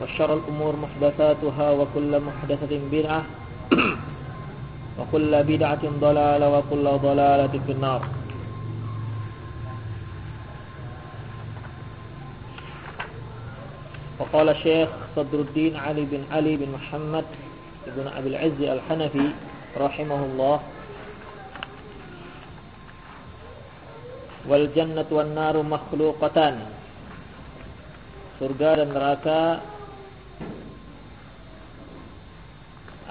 وشر الأمور محدثاتها وكل محدثة بدعة وكل بدعة ضلالة وكل ضلالة في النار. وقال الشيخ صدر الدين علي بن علي بن محمد بن أبي العز الحنفي رحمه الله. wan naru makhluqatan surga dan neraka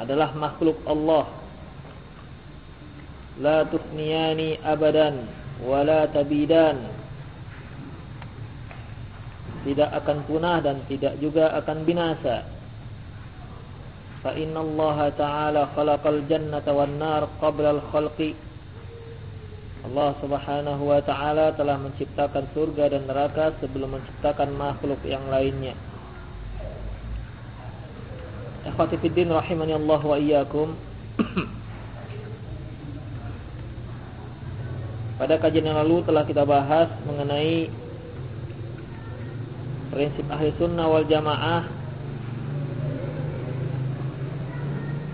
adalah makhluk Allah. La tufniyani abadan wala tabidan. Tidak akan punah dan tidak juga akan binasa. Fa inna Allah ta'ala khalaqal jannata wan nar qabla al khalqi. Allah Subhanahu wa taala telah menciptakan surga dan neraka sebelum menciptakan makhluk yang lainnya. Ikhwati fiddin rahimani Allah wa iyyakum. Pada kajian yang lalu telah kita bahas mengenai prinsip ahli sunnah wal jamaah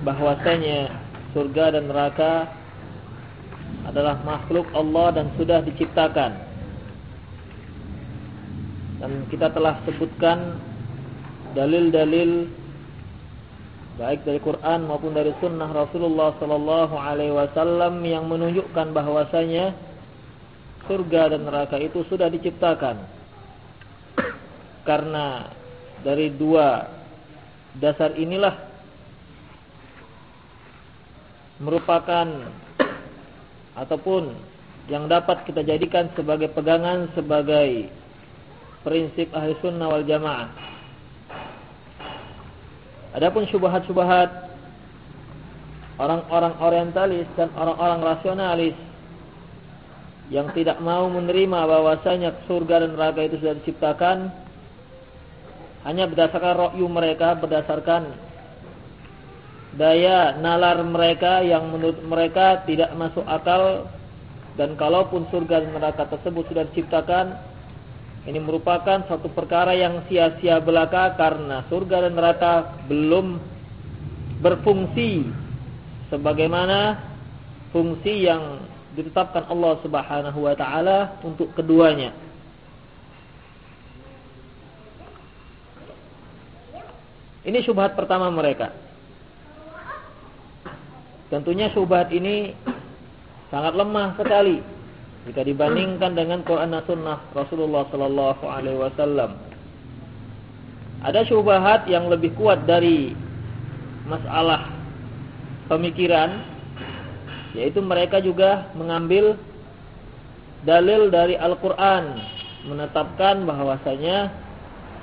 bahwasanya surga dan neraka adalah makhluk Allah dan sudah diciptakan. Dan kita telah sebutkan dalil-dalil baik dari Quran maupun dari sunnah Rasulullah sallallahu alaihi wasallam yang menunjukkan bahwasanya surga dan neraka itu sudah diciptakan. Karena dari dua dasar inilah merupakan ataupun yang dapat kita jadikan sebagai pegangan sebagai prinsip ahli sunnah wal jamaah. Adapun syubhat-syubhat orang-orang orientalis dan orang-orang rasionalis yang tidak mau menerima bahwasanya surga dan neraka itu sudah diciptakan hanya berdasarkan rokyu mereka, berdasarkan daya nalar mereka yang menurut mereka tidak masuk akal dan kalaupun surga dan neraka tersebut sudah diciptakan ini merupakan satu perkara yang sia-sia belaka karena surga dan neraka belum berfungsi sebagaimana fungsi yang ditetapkan Allah Subhanahu wa taala untuk keduanya. Ini syubhat pertama mereka. Tentunya syubhat ini sangat lemah sekali jika dibandingkan dengan Quran dan Sunnah Rasulullah Sallallahu Alaihi Wasallam. Ada syubhat yang lebih kuat dari masalah pemikiran, yaitu mereka juga mengambil dalil dari Al-Quran menetapkan bahwasanya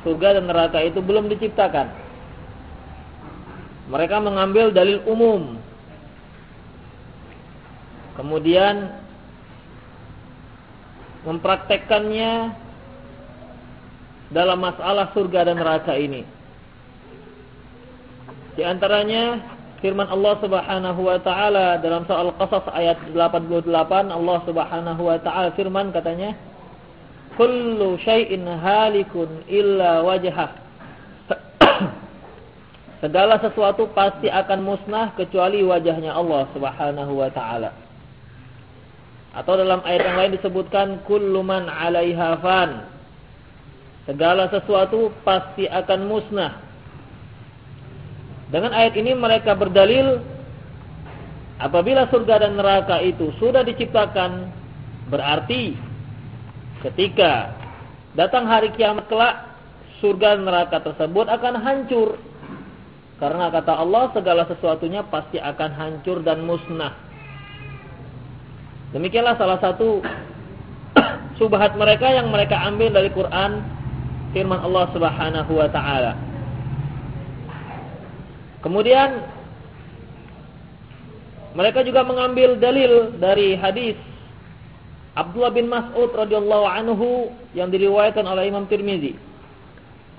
surga dan neraka itu belum diciptakan. Mereka mengambil dalil umum kemudian mempraktekkannya dalam masalah surga dan neraka ini. Di antaranya firman Allah Subhanahu wa taala dalam soal Qasas ayat 88 Allah Subhanahu wa taala firman katanya kullu syai'in halikun illa wajhah Segala sesuatu pasti akan musnah kecuali wajahnya Allah Subhanahu wa taala. Atau dalam ayat yang lain disebutkan kullu man 'alaiha fan. Segala sesuatu pasti akan musnah dengan ayat ini mereka berdalil apabila surga dan neraka itu sudah diciptakan berarti ketika datang hari kiamat kelak surga dan neraka tersebut akan hancur. Karena kata Allah segala sesuatunya pasti akan hancur dan musnah. Demikianlah salah satu subhat mereka yang mereka ambil dari Quran firman Allah Subhanahu wa taala. Kemudian mereka juga mengambil dalil dari hadis Abdullah bin Mas'ud radhiyallahu anhu yang diriwayatkan oleh Imam Tirmizi.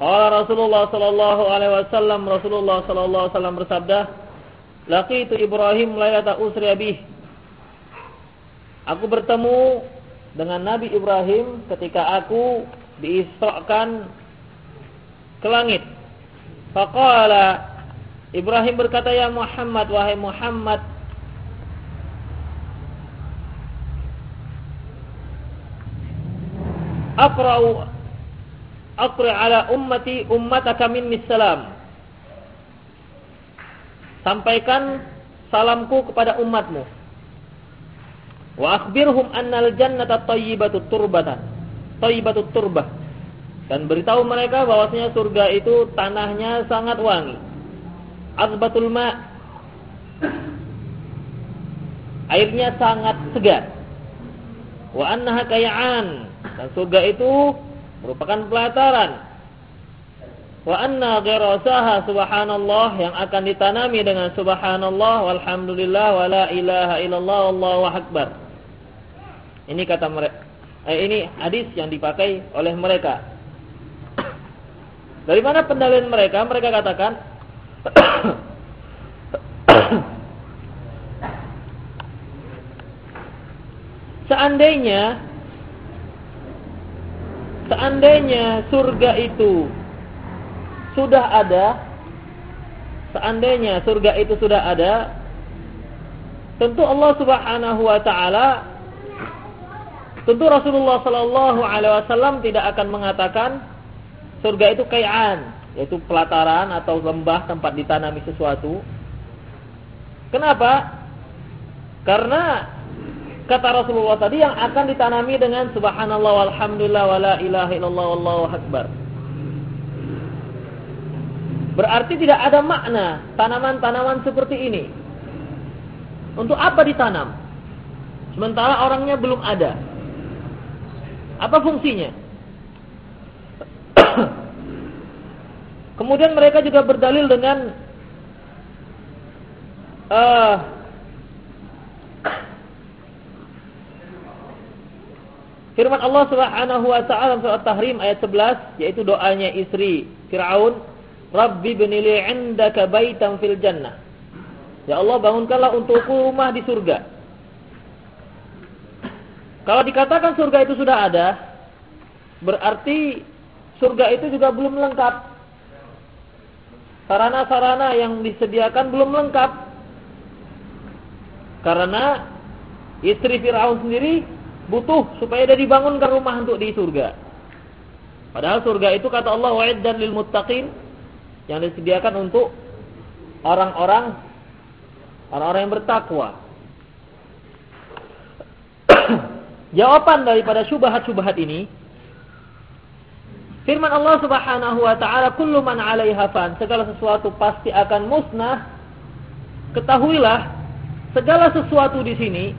Qala Rasulullah sallallahu alaihi wasallam Rasulullah sallallahu alaihi wasallam bersabda, "Laqitu Ibrahim lailata usri bih." Aku bertemu dengan Nabi Ibrahim ketika aku diisrakan ke langit. Faqala Ibrahim berkata, "Ya Muhammad, wahai Muhammad, aqra'u aqra' ala ummati ummataka minni salam." Sampaikan salamku kepada umatmu. Wa akhbirhum annal jannata tayyibatut turbatan. Tayyibatut turbah. Dan beritahu mereka bahwasanya surga itu tanahnya sangat wangi. Azbatul ma. Airnya sangat segar. Wa annaha kayaan. Dan surga itu merupakan pelataran. Wa anna ghirasaha subhanallah yang akan ditanami dengan subhanallah walhamdulillah wala ilaha illallah wallahu akbar ini kata mereka eh, ini hadis yang dipakai oleh mereka. Dari mana pendalilan mereka? Mereka katakan seandainya seandainya surga itu sudah ada seandainya surga itu sudah ada tentu Allah Subhanahu wa taala tentu Rasulullah sallallahu alaihi wasallam tidak akan mengatakan surga itu kayaan yaitu pelataran atau lembah tempat ditanami sesuatu. Kenapa? Karena kata Rasulullah tadi yang akan ditanami dengan subhanallah walhamdulillah wala ilaha illallah wallahu akbar. Berarti tidak ada makna tanaman-tanaman seperti ini. Untuk apa ditanam? Sementara orangnya belum ada. Apa fungsinya? Kemudian mereka juga berdalil dengan uh, firman Allah Subhanahu wa taala surat Tahrim ayat 11 yaitu doanya istri Firaun, "Rabbi binili 'indaka baitan fil jannah." Ya Allah, bangunkanlah untukku rumah di surga. Kalau dikatakan surga itu sudah ada, berarti surga itu juga belum lengkap sarana-sarana yang disediakan belum lengkap. Karena istri Firaun sendiri butuh supaya dia dibangunkan rumah untuk di surga. Padahal surga itu kata Allah wa'iddan lil muttaqin yang disediakan untuk orang-orang orang-orang yang bertakwa. Jawaban daripada syubhat-syubhat ini Firman Allah Subhanahu wa taala, "Kullu man 'alaiha fan." Segala sesuatu pasti akan musnah. Ketahuilah, segala sesuatu di sini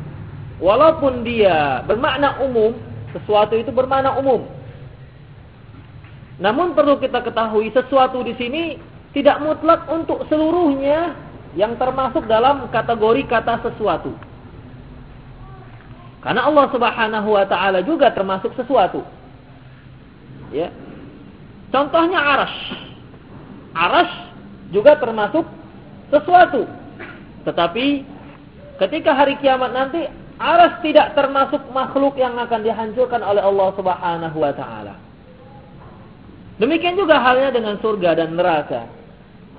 walaupun dia bermakna umum, sesuatu itu bermakna umum. Namun perlu kita ketahui sesuatu di sini tidak mutlak untuk seluruhnya yang termasuk dalam kategori kata sesuatu. Karena Allah Subhanahu wa taala juga termasuk sesuatu. Ya. Contohnya aras. Aras juga termasuk sesuatu. Tetapi ketika hari kiamat nanti aras tidak termasuk makhluk yang akan dihancurkan oleh Allah Subhanahu wa taala. Demikian juga halnya dengan surga dan neraka.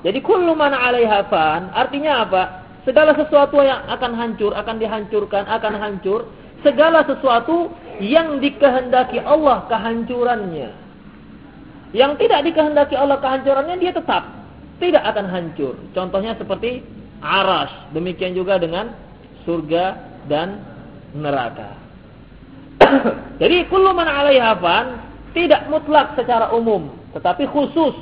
Jadi kullu man 'alaiha fan, artinya apa? Segala sesuatu yang akan hancur, akan dihancurkan, akan hancur. Segala sesuatu yang dikehendaki Allah kehancurannya. Yang tidak dikehendaki Allah kehancurannya dia tetap tidak akan hancur. Contohnya seperti aras. Demikian juga dengan surga dan neraka. Jadi kullu man 'alaiha fan tidak mutlak secara umum, tetapi khusus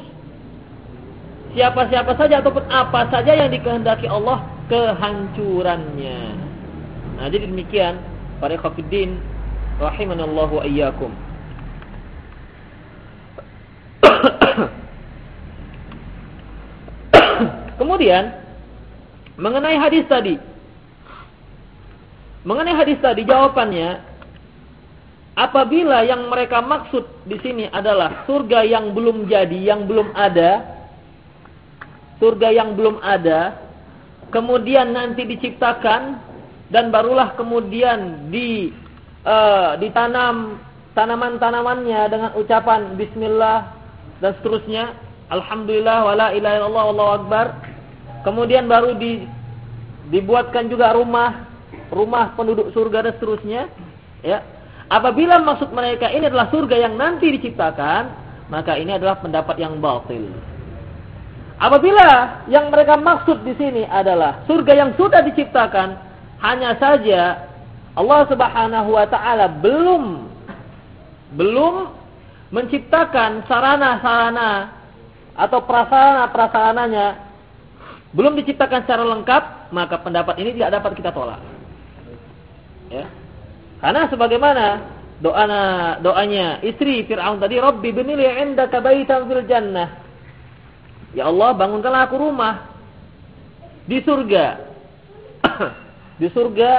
siapa-siapa saja ataupun apa saja yang dikehendaki Allah kehancurannya. Nah, jadi demikian para khafiddin rahimanallahu ayyakum. Kemudian mengenai hadis tadi. Mengenai hadis tadi jawabannya apabila yang mereka maksud di sini adalah surga yang belum jadi, yang belum ada, surga yang belum ada, kemudian nanti diciptakan dan barulah kemudian di uh, ditanam tanaman-tanamannya dengan ucapan bismillah dan seterusnya, alhamdulillah wala ilaha illallah wallahu akbar. Kemudian baru di dibuatkan juga rumah, rumah penduduk surga dan seterusnya, ya. Apabila maksud mereka ini adalah surga yang nanti diciptakan, maka ini adalah pendapat yang batil. Apabila yang mereka maksud di sini adalah surga yang sudah diciptakan, hanya saja Allah Subhanahu wa taala belum belum menciptakan sarana-sarana atau prasarana-prasarananya belum diciptakan secara lengkap, maka pendapat ini tidak dapat kita tolak. Ya. Karena sebagaimana doa doanya istri Firaun tadi, "Rabbi binili 'indaka baitan fil jannah." Ya Allah, bangunkanlah aku rumah di surga. di surga.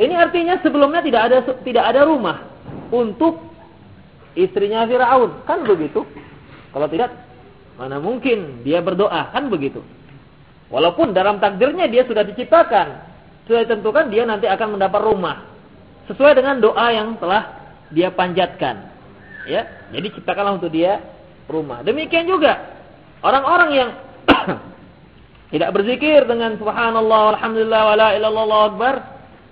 Ini artinya sebelumnya tidak ada tidak ada rumah untuk istrinya Firaun, kan begitu? Kalau tidak, mana mungkin dia berdoa, kan begitu? Walaupun dalam takdirnya dia sudah diciptakan, sudah ditentukan dia nanti akan mendapat rumah sesuai dengan doa yang telah dia panjatkan. Ya, jadi ciptakanlah untuk dia rumah. Demikian juga orang-orang yang tidak berzikir dengan subhanallah alhamdulillah wala ilallah akbar.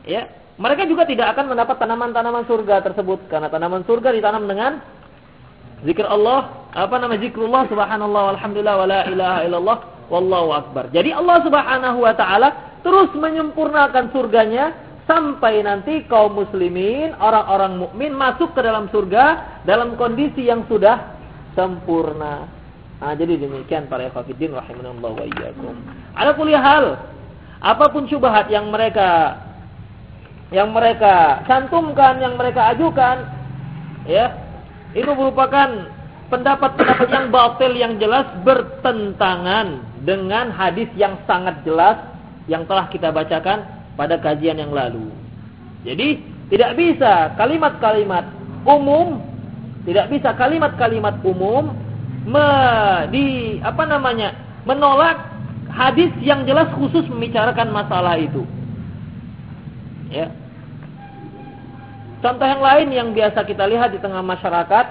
Ya. Mereka juga tidak akan mendapat tanaman-tanaman surga tersebut. Karena tanaman surga ditanam dengan zikir Allah apa nama zikrullah subhanallah alhamdulillah wala ilaha illallah wallahu akbar. Jadi Allah subhanahu wa taala terus menyempurnakan surganya sampai nanti kaum muslimin orang-orang mukmin masuk ke dalam surga dalam kondisi yang sudah sempurna Nah, jadi demikian para ikhwatiddin rahimanallahu wa iyyakum. Ala kulli hal, apa pun syubhat yang mereka yang mereka cantumkan, yang mereka ajukan, ya, itu merupakan pendapat-pendapat yang batil yang jelas bertentangan dengan hadis yang sangat jelas yang telah kita bacakan pada kajian yang lalu. Jadi, tidak bisa kalimat-kalimat umum, tidak bisa kalimat-kalimat umum me, di apa namanya menolak hadis yang jelas khusus membicarakan masalah itu. Ya. Contoh yang lain yang biasa kita lihat di tengah masyarakat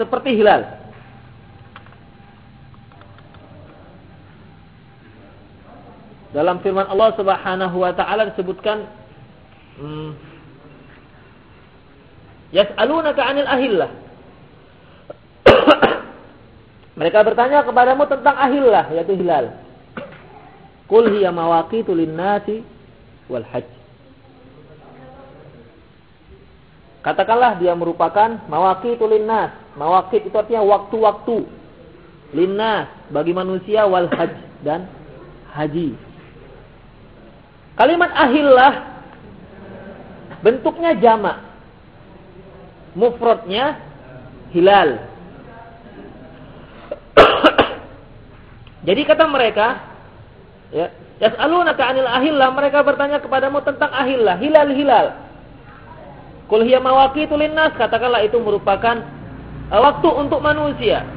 seperti hilal. Dalam firman Allah Subhanahu wa taala disebutkan hmm, Yas'alunaka 'anil ahillah. Mereka bertanya kepadamu tentang ahillah yaitu hilal. Qul hiya mawaqitu lin-nasi wal hajj. Katakanlah dia merupakan mawaqitu lin-nas. Mawaqit itu artinya waktu-waktu. Linnas bagi manusia wal hajj dan haji. Kalimat ahillah bentuknya jamak. Mufradnya hilal. Jadi kata mereka, ya, yas'alunaka 'anil ahillah, mereka bertanya kepadamu tentang ahillah, hilal-hilal. Qul hiya mawaqitu linnas, katakanlah itu merupakan uh, waktu untuk manusia.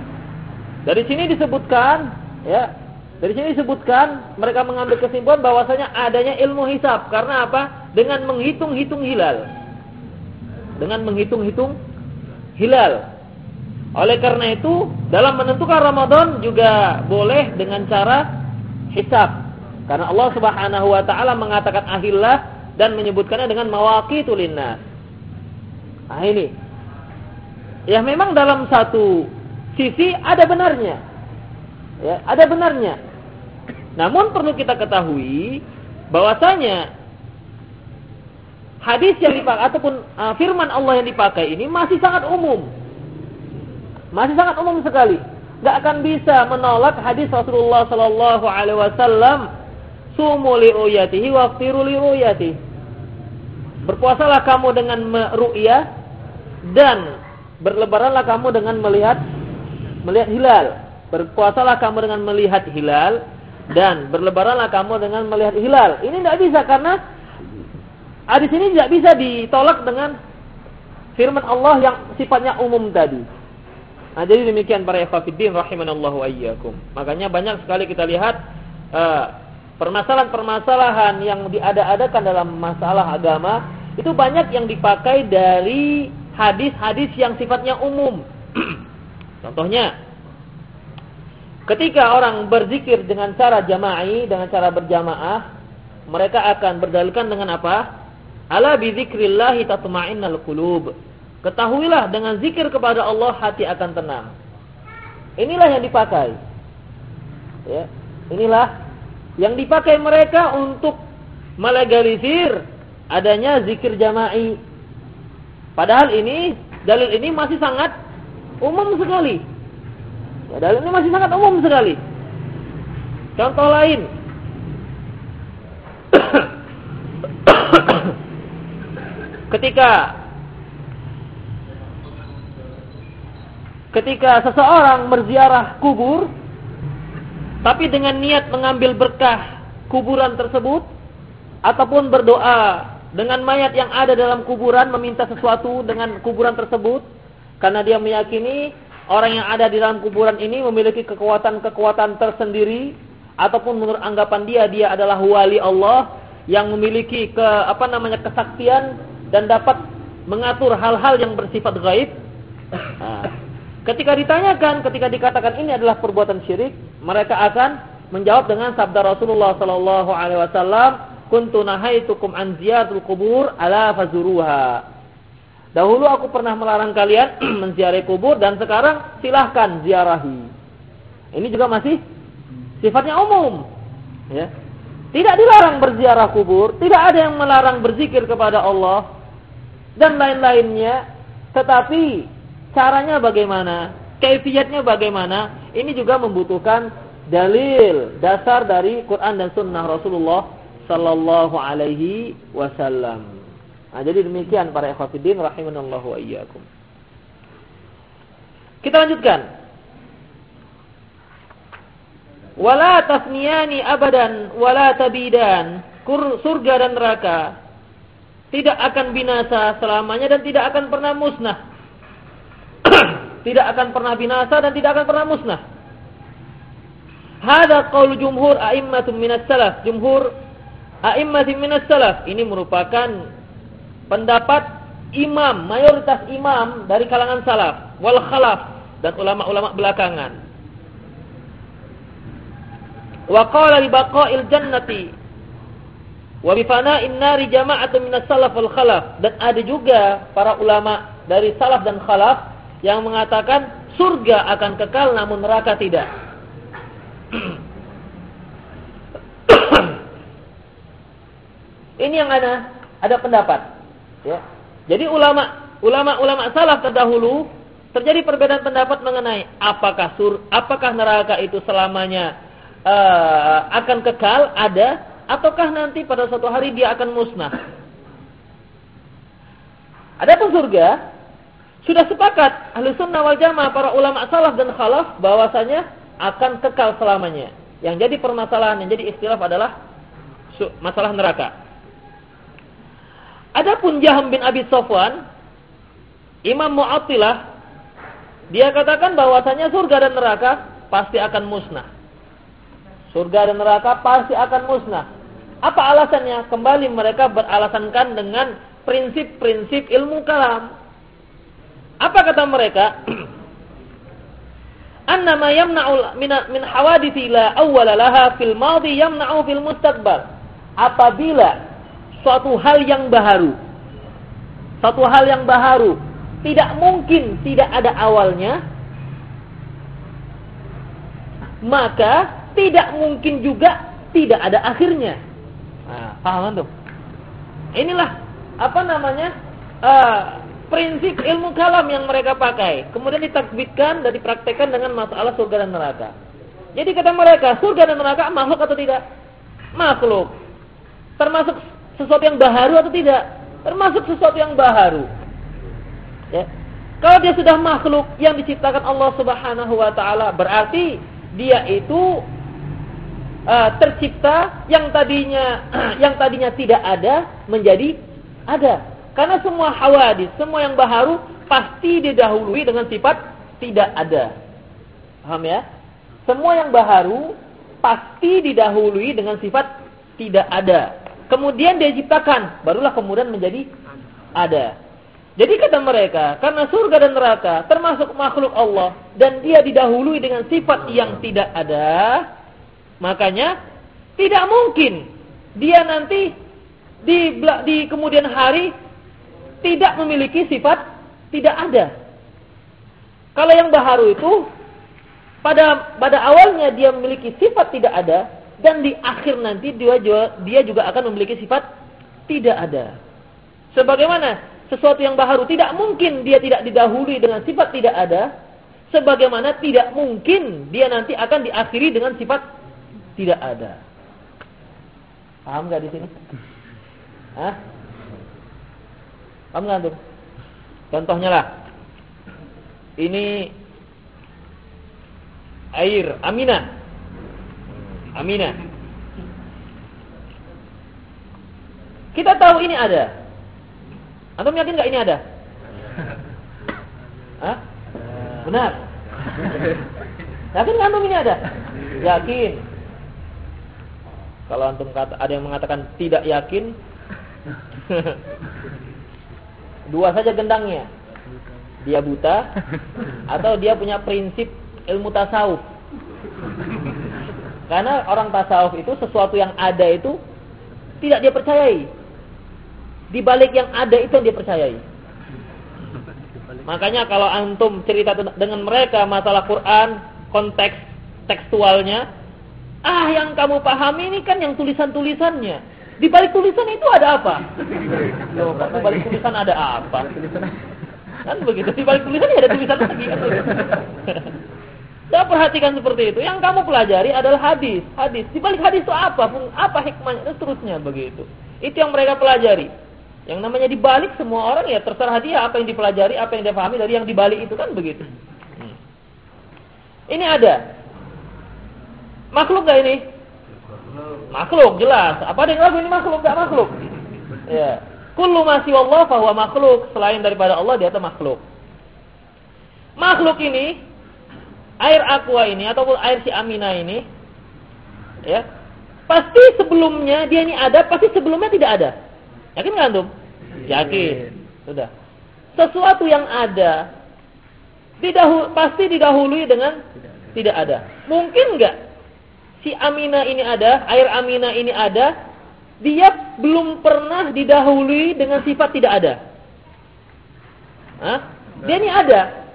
Dari sini disebutkan ya, dari sini disebutkan mereka mengambil kesimpulan bahwasanya adanya ilmu hisab karena apa? Dengan menghitung-hitung hilal. Dengan menghitung-hitung hilal. Oleh karena itu, dalam menentukan Ramadan juga boleh dengan cara hisab. Karena Allah Subhanahu wa taala mengatakan ahillah dan menyebutkannya dengan mawaqitu linnas. Nah ini. Ya memang dalam satu sisi ada benarnya. Ya, ada benarnya. Namun perlu kita ketahui bahwasanya hadis yang dipakai ataupun uh, firman Allah yang dipakai ini masih sangat umum. Masih sangat umum sekali. Gak akan bisa menolak hadis Rasulullah sallallahu alaihi wasallam sumu li ruyatihi waqtiru li ruyatihi. Berpuasalah kamu dengan meru'yah dan berlebaranlah kamu dengan melihat melihat hilal. Berpuasalah kamu dengan melihat hilal dan berlebaranlah kamu dengan melihat hilal. Ini tidak bisa karena hadis ini tidak bisa ditolak dengan firman Allah yang sifatnya umum tadi. Nah, jadi demikian para ikhwatiddin rahimanallahu ayyakum. Makanya banyak sekali kita lihat eh, permasalahan-permasalahan uh, yang diada-adakan dalam masalah agama itu banyak yang dipakai dari hadis-hadis yang sifatnya umum. Contohnya, ketika orang berzikir dengan cara jama'i, dengan cara berjamaah, mereka akan berdalilkan dengan apa? Ala bi dzikrillah tatma'innal qulub. Ketahuilah dengan zikir kepada Allah hati akan tenang. Inilah yang dipakai. Ya, inilah yang dipakai mereka untuk melegalisir adanya zikir jama'i Padahal ini dalil ini masih sangat umum sekali. Ya, dalil ini masih sangat umum sekali. Contoh lain. ketika ketika seseorang berziarah kubur tapi dengan niat mengambil berkah kuburan tersebut ataupun berdoa dengan mayat yang ada dalam kuburan meminta sesuatu dengan kuburan tersebut karena dia meyakini orang yang ada di dalam kuburan ini memiliki kekuatan-kekuatan tersendiri ataupun menurut anggapan dia dia adalah wali Allah yang memiliki ke apa namanya kesaktian dan dapat mengatur hal-hal yang bersifat gaib. Nah, ketika ditanyakan, ketika dikatakan ini adalah perbuatan syirik, mereka akan menjawab dengan sabda Rasulullah sallallahu alaihi wasallam, kuntu nahaitukum an kubur ala fazuruha. Dahulu aku pernah melarang kalian menziarahi kubur dan sekarang silahkan ziarahi. Ini juga masih sifatnya umum. Ya. Tidak dilarang berziarah kubur, tidak ada yang melarang berzikir kepada Allah dan lain-lainnya. Tetapi caranya bagaimana? Kaifiatnya bagaimana? Ini juga membutuhkan dalil dasar dari Quran dan Sunnah Rasulullah sallallahu alaihi wasallam. Nah, jadi demikian para ikhwatiddin rahimanallahu wa iyyakum. Kita lanjutkan. Wala tasniyani abadan wala tabidan. Surga dan neraka tidak akan binasa selamanya dan tidak akan pernah musnah. Tidak akan pernah binasa dan tidak akan pernah musnah. Hada qaul jumhur a'immatun minas salaf. Jumhur a'immati minas salaf ini merupakan pendapat imam, mayoritas imam dari kalangan salaf wal khalaf dan ulama-ulama belakangan. Wa qala li baqa'il jannati wa bi fana'in nari jama'atun minas salaf wal khalaf dan ada juga para ulama dari salaf dan khalaf yang mengatakan surga akan kekal namun neraka tidak. Ini yang ada ada pendapat. Ya. Jadi ulama ulama ulama salaf terdahulu terjadi perbedaan pendapat mengenai apakah sur apakah neraka itu selamanya uh, akan kekal ada ataukah nanti pada suatu hari dia akan musnah. Adapun surga sudah sepakat ahli sunnah wal jamaah para ulama salaf dan khalaf bahwasanya akan kekal selamanya. Yang jadi permasalahan yang jadi istilah adalah masalah neraka. Adapun Jaham bin Abi Sofwan, Imam Mu'attilah, dia katakan bahwasanya surga dan neraka pasti akan musnah. Surga dan neraka pasti akan musnah. Apa alasannya? Kembali mereka beralasankan dengan prinsip-prinsip ilmu kalam. Apa kata mereka? Annama yamna'u min min la awwala laha fil madhi yamna'u fil mustaqbal. Apabila suatu hal yang baharu satu hal yang baharu tidak mungkin tidak ada awalnya maka tidak mungkin juga tidak ada akhirnya. Nah, paham tuh? Inilah apa namanya uh, prinsip ilmu kalam yang mereka pakai. Kemudian ditakbitkan dan dipraktekkan dengan masalah surga dan neraka. Jadi kata mereka, surga dan neraka makhluk atau tidak? Makhluk. Termasuk sesuatu yang baharu atau tidak? Termasuk sesuatu yang baharu. Ya. Kalau dia sudah makhluk yang diciptakan Allah Subhanahu wa taala, berarti dia itu uh, tercipta yang tadinya yang tadinya tidak ada menjadi ada. Karena semua hawadis, semua yang baharu pasti didahului dengan sifat tidak ada. Paham ya? Semua yang baharu pasti didahului dengan sifat tidak ada. Kemudian dia ciptakan, barulah kemudian menjadi ada. Jadi kata mereka, karena surga dan neraka termasuk makhluk Allah dan dia didahului dengan sifat yang tidak ada, makanya tidak mungkin dia nanti di, di kemudian hari tidak memiliki sifat tidak ada. Kalau yang baharu itu pada pada awalnya dia memiliki sifat tidak ada dan di akhir nanti dia juga, dia juga akan memiliki sifat tidak ada. Sebagaimana sesuatu yang baharu tidak mungkin dia tidak didahului dengan sifat tidak ada, sebagaimana tidak mungkin dia nanti akan diakhiri dengan sifat tidak ada. Paham nggak di sini? Hah? Paham nggak tuh? Contohnya lah. Ini air Aminah. Aminah. Kita tahu ini ada. Antum yakin nggak ini ada? Hah? Benar. Yakin nggak antum ini ada? Yakin. Kalau antum kata ada yang mengatakan tidak yakin, dua saja gendangnya. Dia buta atau dia punya prinsip ilmu tasawuf. Karena orang tasawuf itu sesuatu yang ada itu tidak dia percayai. Di balik yang ada itu yang dia percayai. Makanya kalau antum cerita dengan mereka masalah Quran, konteks tekstualnya, ah yang kamu pahami ini kan yang tulisan-tulisannya. Di balik tulisan itu ada apa? Loh, di balik tulisan ada apa? Kan begitu. Di balik tulisan ada tulisan lagi Saya perhatikan seperti itu. Yang kamu pelajari adalah hadis. Hadis. Di balik hadis itu apa? Apa hikmahnya? Dan seterusnya begitu. Itu yang mereka pelajari. Yang namanya dibalik semua orang ya terserah dia apa yang dipelajari, apa yang dia pahami dari yang dibalik itu kan begitu. Hmm. Ini ada. Makhluk gak ini? Makhluk jelas. Apa ada yang lagu ini makhluk? Gak makhluk? Ya. Kullu masih Allah bahwa makhluk. Selain daripada Allah dia itu makhluk. Makhluk ini air aqua ini ataupun air si Amina ini ya pasti sebelumnya dia ini ada pasti sebelumnya tidak ada. Yakin nggak antum? Yakin. Sudah. Sesuatu yang ada didahul, pasti didahului dengan tidak ada. Mungkin nggak si Amina ini ada air Amina ini ada dia belum pernah didahului dengan sifat tidak ada Hah? dia ini ada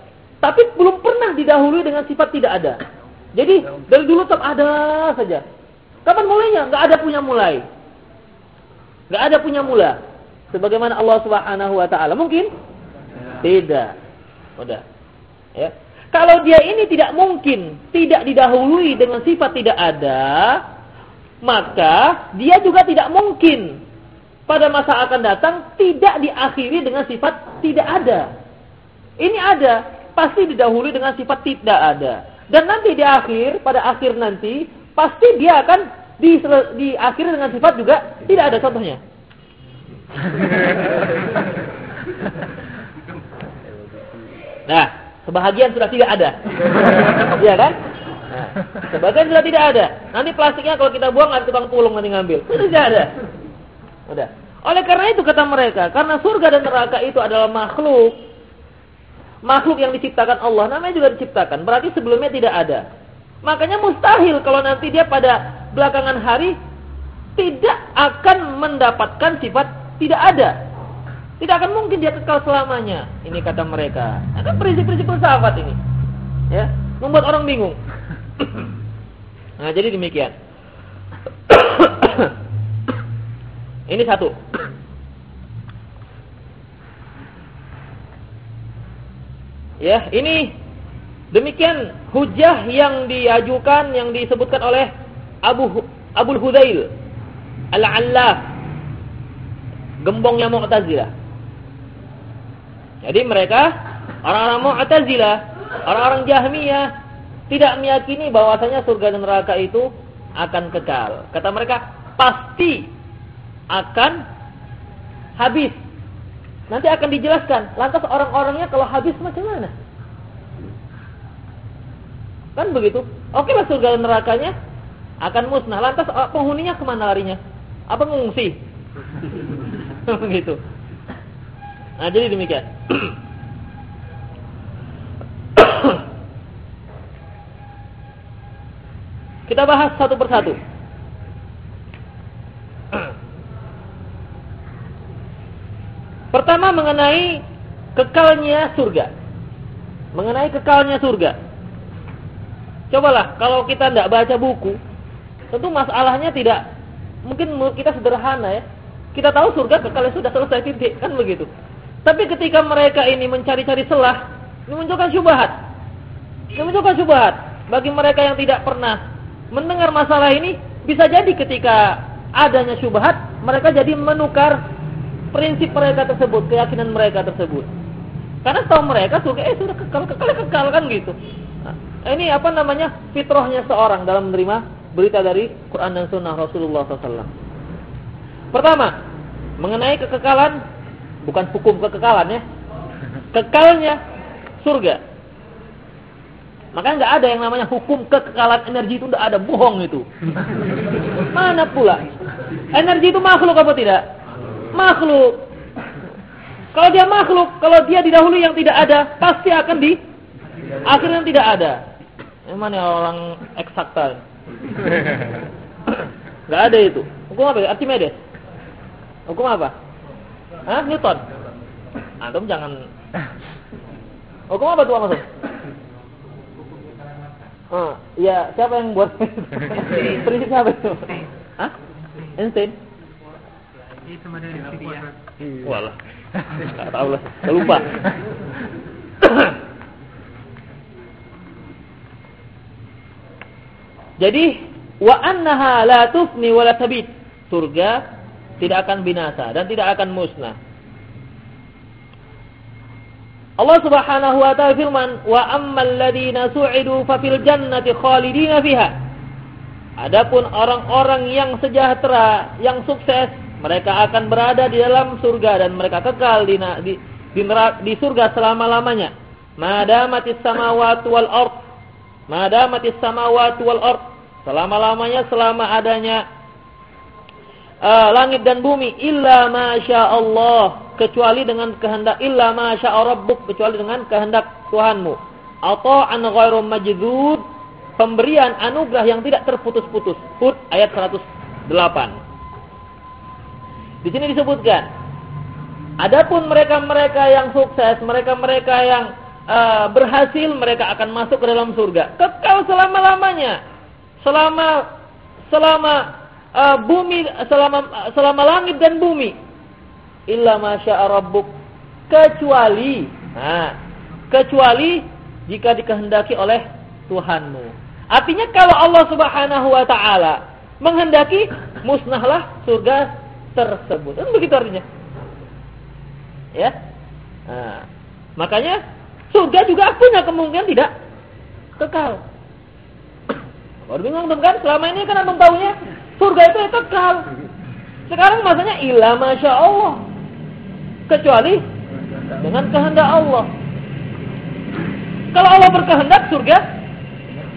tapi belum pernah didahului dengan sifat tidak ada. Jadi dari dulu tetap ada saja. Kapan mulainya? Gak ada punya mulai. Gak ada punya mula. Sebagaimana Allah Subhanahu wa taala. Mungkin? Tidak. Udah. Ya. Kalau dia ini tidak mungkin tidak didahului dengan sifat tidak ada, maka dia juga tidak mungkin pada masa akan datang tidak diakhiri dengan sifat tidak ada. Ini ada, pasti didahului dengan sifat tidak ada. Dan nanti di akhir, pada akhir nanti, pasti dia akan di, diakhiri dengan sifat juga tidak ada contohnya. Nah, sebahagian sudah tidak ada. Iya kan? Nah, sebagian sudah tidak ada. Nanti plastiknya kalau kita buang ada tukang pulung nanti ngambil. Sudah tidak ada. Udah. Oleh karena itu kata mereka, karena surga dan neraka itu adalah makhluk makhluk yang diciptakan Allah, namanya juga diciptakan. Berarti sebelumnya tidak ada. Makanya mustahil kalau nanti dia pada belakangan hari tidak akan mendapatkan sifat tidak ada. Tidak akan mungkin dia kekal selamanya. Ini kata mereka. Ada prinsip-prinsip filsafat ini. Ya, membuat orang bingung. nah, jadi demikian. ini satu. Ya, ini demikian hujah yang diajukan yang disebutkan oleh Abu Abul Hudail Al-Allaf gembongnya Mu'tazilah. Jadi mereka orang-orang Mu'tazilah, orang-orang Jahmiyah tidak meyakini bahwasanya surga dan neraka itu akan kekal. Kata mereka pasti akan habis Nanti akan dijelaskan. Lantas orang-orangnya kalau habis macam mana? Kan begitu. Oke lah surga dan nerakanya akan musnah. Lantas oh, penghuninya ke mana larinya? Apa mengungsi? begitu. Nah jadi demikian. Kita bahas satu persatu. Pertama mengenai kekalnya surga. Mengenai kekalnya surga. Cobalah kalau kita tidak baca buku, tentu masalahnya tidak mungkin kita sederhana ya. Kita tahu surga kekalnya sudah selesai titik kan begitu. Tapi ketika mereka ini mencari-cari celah, ini munculkan syubhat. Ini munculkan syubhat bagi mereka yang tidak pernah mendengar masalah ini, bisa jadi ketika adanya syubhat, mereka jadi menukar prinsip mereka tersebut, keyakinan mereka tersebut. Karena tahu mereka surga eh sudah kekal, kekal, kekal kan gitu. Nah, ini apa namanya fitrahnya seorang dalam menerima berita dari Quran dan Sunnah Rasulullah SAW. Pertama, mengenai kekekalan, bukan hukum kekekalan ya, kekalnya surga. Maka nggak ada yang namanya hukum kekekalan energi itu nggak ada, bohong itu. Mana pula? Energi itu makhluk apa tidak? makhluk. Kalau dia makhluk, kalau dia didahului yang tidak ada, pasti akan di akhirnya tidak ada. Yang mana orang eksakta? Gak ada itu. Hukum apa? Archimedes. Hukum apa? Hah? Newton. Antum jangan. Hukum apa tuh maksud? Ah, iya, siapa yang buat? Prinsip siapa itu? Hah? Einstein. Itu iya. Walah. Enggak tahu lah, lupa. Jadi wa annaha la tufni wa la tabit. Surga tidak akan binasa dan tidak akan musnah. Allah Subhanahu wa taala firman, "Wa ammal ladzina su'idu fa fil jannati khalidina fiha." Adapun orang-orang yang sejahtera, yang sukses, mereka akan berada di dalam surga dan mereka kekal di di, di, di surga selama-lamanya. Madamatis samawati wal ard. Madamatis samawati wal ard. Selama-lamanya selama adanya uh, langit dan bumi illa masya Allah kecuali dengan kehendak illa masya Rabbuk kecuali dengan kehendak Tuhanmu. Atau ghairu majdud pemberian anugerah yang tidak terputus-putus. Hud ayat 108. Di sini disebutkan. Adapun mereka-mereka yang sukses, mereka-mereka yang uh, berhasil, mereka akan masuk ke dalam surga. Kekal selama-lamanya. Selama selama uh, bumi selama selama langit dan bumi. Illa masya rabbuk kecuali nah, kecuali jika dikehendaki oleh Tuhanmu. Artinya kalau Allah Subhanahu wa taala menghendaki musnahlah surga tersebut. Kan begitu artinya. Ya. Nah, makanya surga juga punya kemungkinan tidak kekal. Baru bingung kan? Selama ini kan antum tahunya surga itu kekal. Sekarang masanya illa masya Allah. Kecuali dengan kehendak Allah. Kalau Allah berkehendak surga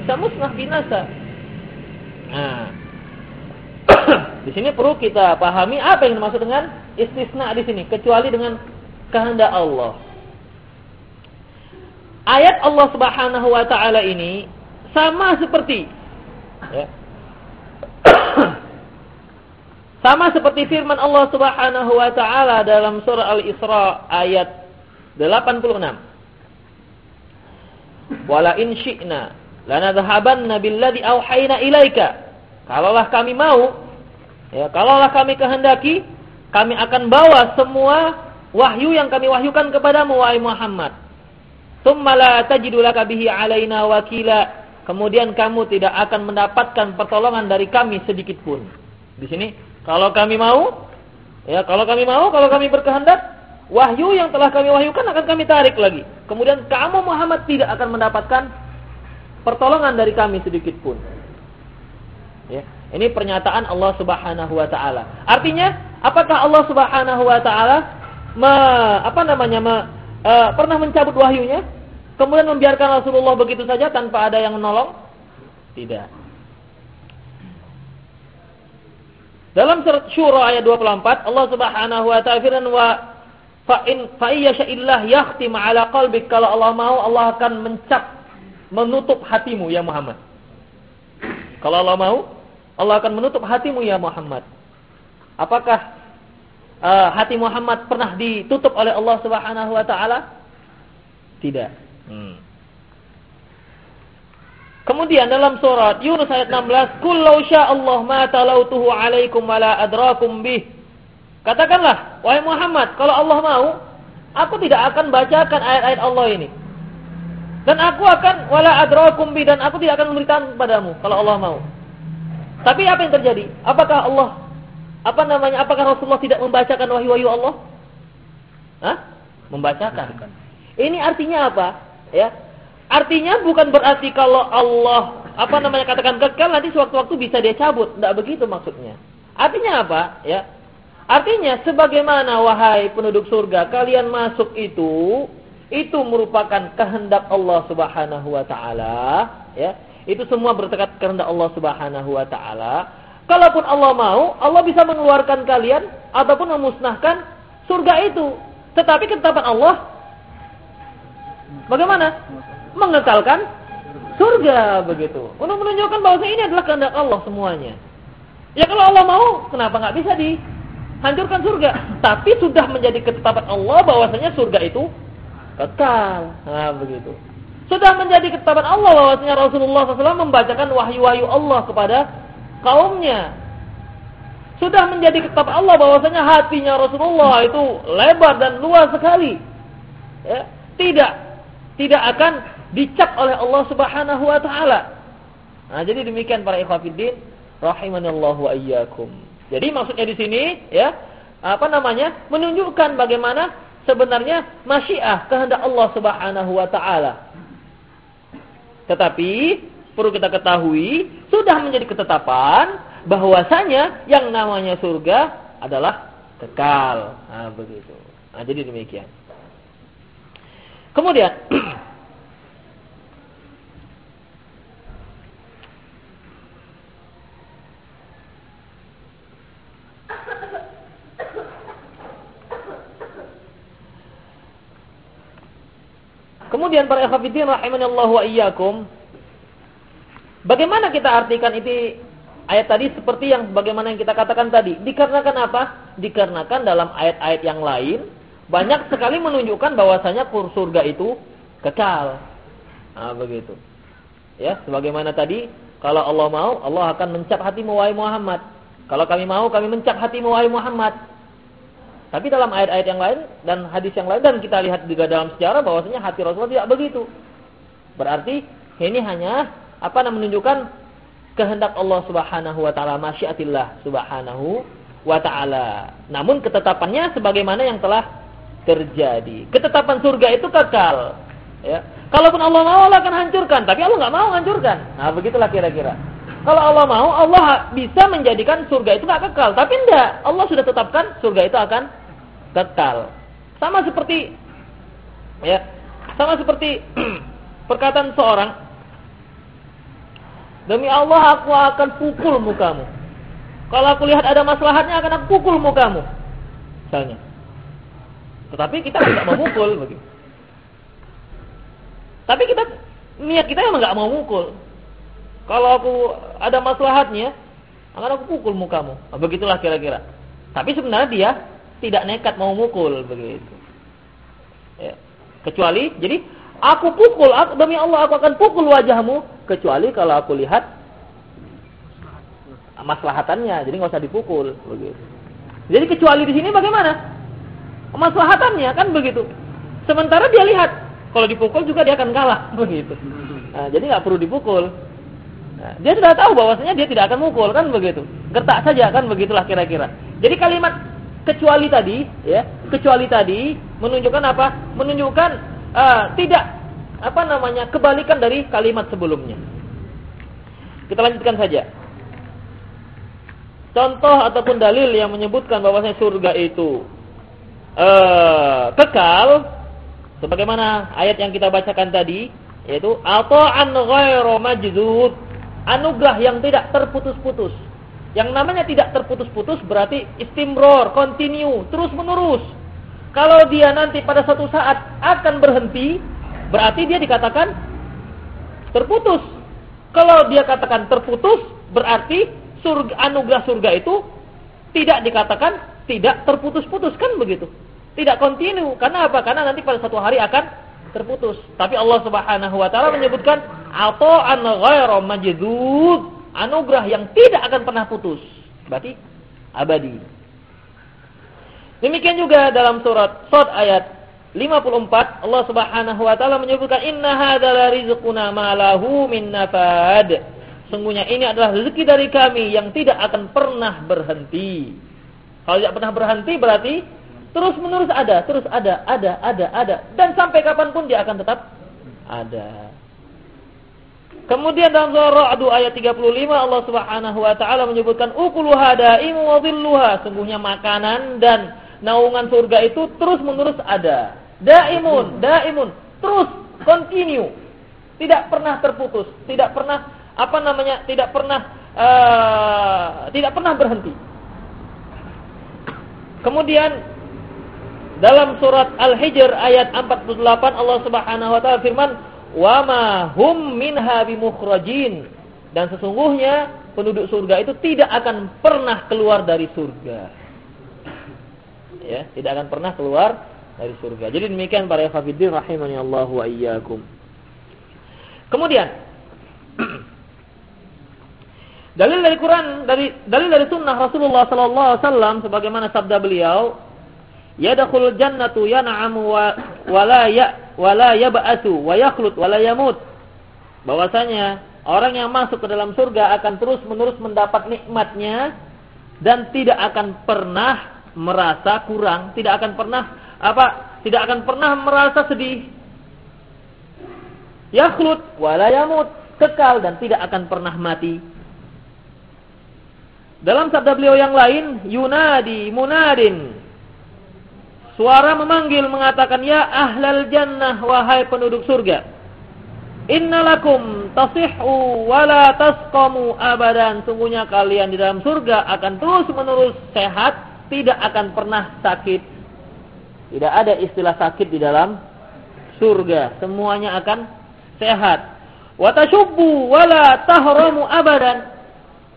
bisa musnah binasa. Nah, di sini perlu kita pahami apa yang dimaksud dengan istisna di sini, kecuali dengan kehendak Allah. Ayat Allah Subhanahu wa taala ini sama seperti. sama seperti firman Allah Subhanahu wa taala dalam surah Al-Isra ayat 86. Wala in syi'na lanadhhabanna billadhi auhayna ilaika. Kalaulah kami mau, ya, kalaulah kami kehendaki, kami akan bawa semua wahyu yang kami wahyukan kepadamu wahai Muhammad. Tsumma la tajidu laka bihi alaina wakila. Kemudian kamu tidak akan mendapatkan pertolongan dari kami sedikit pun. Di sini kalau kami mau ya kalau kami mau, kalau kami berkehendak, wahyu yang telah kami wahyukan akan kami tarik lagi. Kemudian kamu Muhammad tidak akan mendapatkan pertolongan dari kami sedikit pun. Ya, ini pernyataan Allah Subhanahu wa taala. Artinya, apakah Allah Subhanahu wa taala apa namanya me, uh, pernah mencabut wahyunya, kemudian membiarkan Rasulullah begitu saja tanpa ada yang menolong? Tidak. Dalam surat Syura ayat 24, Allah Subhanahu wa taala firman wa fa in fa iyyasha'illah yakhtim ala qalbik kalau Allah mau Allah akan mencap menutup hatimu ya Muhammad. Kalau Allah mau, Allah akan menutup hatimu ya Muhammad. Apakah uh, hati Muhammad pernah ditutup oleh Allah Subhanahu wa taala? Tidak. Hmm. Kemudian dalam surat Yunus ayat 16, "Qul law Allah ma talautuhu 'alaikum wa la adrakum bih." Katakanlah, wahai Muhammad, kalau Allah mau, aku tidak akan bacakan ayat-ayat Allah ini. Dan aku akan wala adrakum bih dan aku tidak akan memberitahu kepadamu kalau Allah mau. Tapi apa yang terjadi? Apakah Allah apa namanya? Apakah Rasulullah tidak membacakan wahyu-wahyu Allah? Hah? Membacakan. Ini artinya apa? Ya. Artinya bukan berarti kalau Allah apa namanya katakan kekal nanti sewaktu-waktu bisa dia cabut. Tidak begitu maksudnya. Artinya apa? Ya. Artinya sebagaimana wahai penduduk surga kalian masuk itu itu merupakan kehendak Allah Subhanahu wa taala, ya. Itu semua bertekad kehendak Allah Subhanahu wa taala Kalaupun Allah mau, Allah bisa mengeluarkan kalian ataupun memusnahkan surga itu. Tetapi ketetapan Allah bagaimana? Mengekalkan surga begitu. Untuk menunjukkan bahwa ini adalah kehendak Allah semuanya. Ya kalau Allah mau, kenapa nggak bisa dihancurkan surga? Tapi sudah menjadi ketetapan Allah bahwasanya surga itu kekal. Nah, begitu. Sudah menjadi ketetapan Allah bahwasanya Rasulullah SAW membacakan wahyu-wahyu Allah kepada kaumnya. Sudah menjadi kitab Allah bahwasanya hatinya Rasulullah itu lebar dan luas sekali. Ya, tidak tidak akan dicap oleh Allah Subhanahu wa taala. Nah, jadi demikian para ikhwatiddin rahimanallahu wa iyyakum. Jadi maksudnya di sini ya, apa namanya? menunjukkan bagaimana sebenarnya masyiah kehendak Allah Subhanahu wa taala. Tetapi perlu kita ketahui sudah menjadi ketetapan bahwasanya yang namanya surga adalah kekal. Nah, begitu. Nah, jadi demikian. Kemudian Kemudian para ikhwatiddin rahimanallahu wa iyyakum Bagaimana kita artikan itu ayat tadi seperti yang bagaimana yang kita katakan tadi? Dikarenakan apa? Dikarenakan dalam ayat-ayat yang lain banyak sekali menunjukkan bahwasanya surga itu kekal. Nah, begitu. Ya, sebagaimana tadi, kalau Allah mau, Allah akan mencap hati wahai Muhammad. Kalau kami mau, kami mencap hati wahai Muhammad. Tapi dalam ayat-ayat yang lain dan hadis yang lain dan kita lihat juga dalam sejarah bahwasanya hati Rasulullah tidak begitu. Berarti ini hanya apa namanya menunjukkan kehendak Allah Subhanahu wa taala, masyiatillah Subhanahu wa taala. Namun ketetapannya sebagaimana yang telah terjadi. Ketetapan surga itu kekal. Ya. Kalaupun Allah mau Allah akan hancurkan, tapi Allah nggak mau hancurkan. Nah, begitulah kira-kira. kalau Allah mau, Allah bisa menjadikan surga itu nggak kekal. Tapi enggak, Allah sudah tetapkan surga itu akan kekal. Sama seperti ya, sama seperti perkataan seorang Demi Allah aku akan pukul mukamu. Kalau aku lihat ada maslahatnya akan aku pukul mukamu. Misalnya. Tetapi kita tidak mau mukul begitu. Tapi kita niat kita emang nggak mau mukul. Kalau aku ada maslahatnya, akan aku pukul mukamu. Nah, begitulah kira-kira. Tapi sebenarnya dia tidak nekat mau mukul begitu. Ya. Kecuali, jadi aku pukul, aku, demi Allah aku akan pukul wajahmu, kecuali kalau aku lihat maslahatannya. Jadi nggak usah dipukul begitu. Jadi kecuali di sini bagaimana? Maslahatannya kan begitu. Sementara dia lihat kalau dipukul juga dia akan kalah begitu. Nah, jadi nggak perlu dipukul. Nah, dia sudah tahu bahwasanya dia tidak akan mukul kan begitu. Gertak saja kan begitulah kira-kira. Jadi kalimat kecuali tadi ya, kecuali tadi menunjukkan apa? Menunjukkan uh, tidak apa namanya? kebalikan dari kalimat sebelumnya. Kita lanjutkan saja. Contoh ataupun dalil yang menyebutkan bahwasanya surga itu uh, kekal sebagaimana ayat yang kita bacakan tadi yaitu ata'an ghairu majdud anugerah yang tidak terputus-putus. Yang namanya tidak terputus-putus berarti istimror, continue, terus-menerus. Kalau dia nanti pada suatu saat akan berhenti, berarti dia dikatakan terputus. Kalau dia katakan terputus, berarti surga, anugerah surga itu tidak dikatakan tidak terputus-putus kan begitu. Tidak continue. Karena apa? Karena nanti pada suatu hari akan terputus. Tapi Allah Subhanahu wa taala menyebutkan ata'an ghairu majdud, anugerah yang tidak akan pernah putus. Berarti abadi. Demikian juga dalam surat Sod ayat 54 Allah Subhanahu wa taala menyebutkan inna hadzal rizquna ma lahu min nafad. Sungguhnya ini adalah rezeki dari kami yang tidak akan pernah berhenti. Kalau tidak pernah berhenti berarti Terus menerus ada, terus ada, ada, ada, ada. Dan sampai kapan pun dia akan tetap ada. Kemudian dalam surah Ra'd ayat 35 Allah Subhanahu wa taala menyebutkan ukuluha daimu wa dhilluha, sungguhnya makanan dan naungan surga itu terus menerus ada. Daimun, daimun, terus continue. Tidak pernah terputus, tidak pernah apa namanya? tidak pernah uh, tidak pernah berhenti. Kemudian dalam surat Al-Hijr ayat 48 Allah Subhanahu wa taala firman, "Wa ma hum minha bimukhrajin." Dan sesungguhnya penduduk surga itu tidak akan pernah keluar dari surga. Ya, tidak akan pernah keluar dari surga. Jadi demikian para ikhwatiddin rahimani Allah wa iyyakum. Kemudian dalil dari Quran dari dalil dari sunnah Rasulullah sallallahu alaihi wasallam sebagaimana sabda beliau yadkhulul jannatu yan'amu wa wala ya wala yab'atu wa yakhlut wala yamut. Bahwasanya orang yang masuk ke dalam surga akan terus-menerus mendapat nikmatnya dan tidak akan pernah merasa kurang, tidak akan pernah apa? Tidak akan pernah merasa sedih. Yakhlut wala yamut, kekal dan tidak akan pernah mati. Dalam sabda beliau yang lain, yunadi munadin Suara memanggil mengatakan, Ya ahlal jannah, wahai penduduk surga. Innalakum tasihhu wala tasqamu abadan. Sungguhnya kalian di dalam surga akan terus menerus sehat, tidak akan pernah sakit. Tidak ada istilah sakit di dalam surga. Semuanya akan sehat. Watashubbu wala tahramu abadan.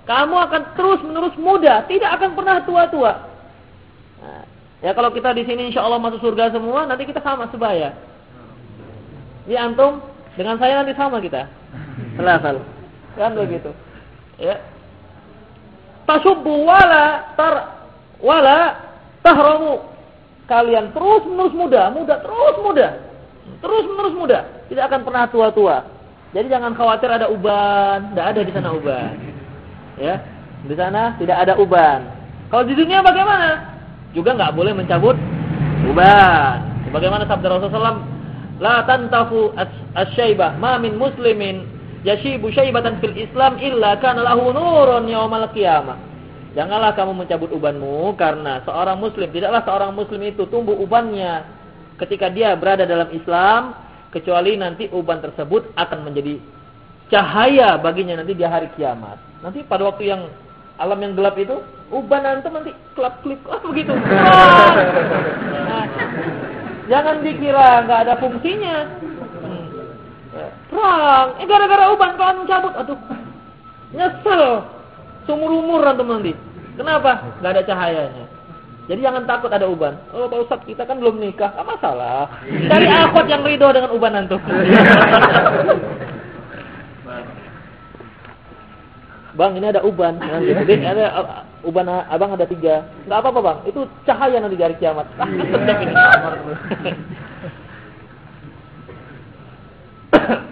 Kamu akan terus menerus muda, tidak akan pernah tua-tua. Ya kalau kita di sini insya Allah masuk surga semua, nanti kita sama sebaya. Ya antum dengan saya nanti sama kita. Selesai. Kan begitu. Ya. Tasubbu wala tar wala tahramu. Kalian terus menerus muda, muda terus muda. Terus menerus muda, tidak akan pernah tua-tua. Jadi jangan khawatir ada uban, tidak ada di sana uban. Ya. Di sana tidak ada uban. Kalau di dunia bagaimana? Juga nggak boleh mencabut uban. Sebagaimana sabda Rasulullah SAW, la tantafu asyaibah ma min muslimin yashibu syaibatan fil Islam illa kana lahu nurun yaumal qiyamah. Janganlah kamu mencabut ubanmu karena seorang muslim tidaklah seorang muslim itu tumbuh ubannya ketika dia berada dalam Islam kecuali nanti uban tersebut akan menjadi cahaya baginya nanti di hari kiamat. Nanti pada waktu yang alam yang gelap itu uban antum nanti kelap klip ah begitu. Nah, jangan dikira nggak ada fungsinya. Perang, eh gara-gara uban kau cabut, aduh nyesel Seumur umur antum nanti. Kenapa? Gak ada cahayanya. Jadi jangan takut ada uban. Oh Pak Ustadz kita kan belum nikah. Gak masalah. Cari akhwat yang ridho dengan uban antum. bang ini ada uban. Nanti ada uban abang ada tiga. Gak apa-apa bang. Itu cahaya nanti dari kiamat. Ini.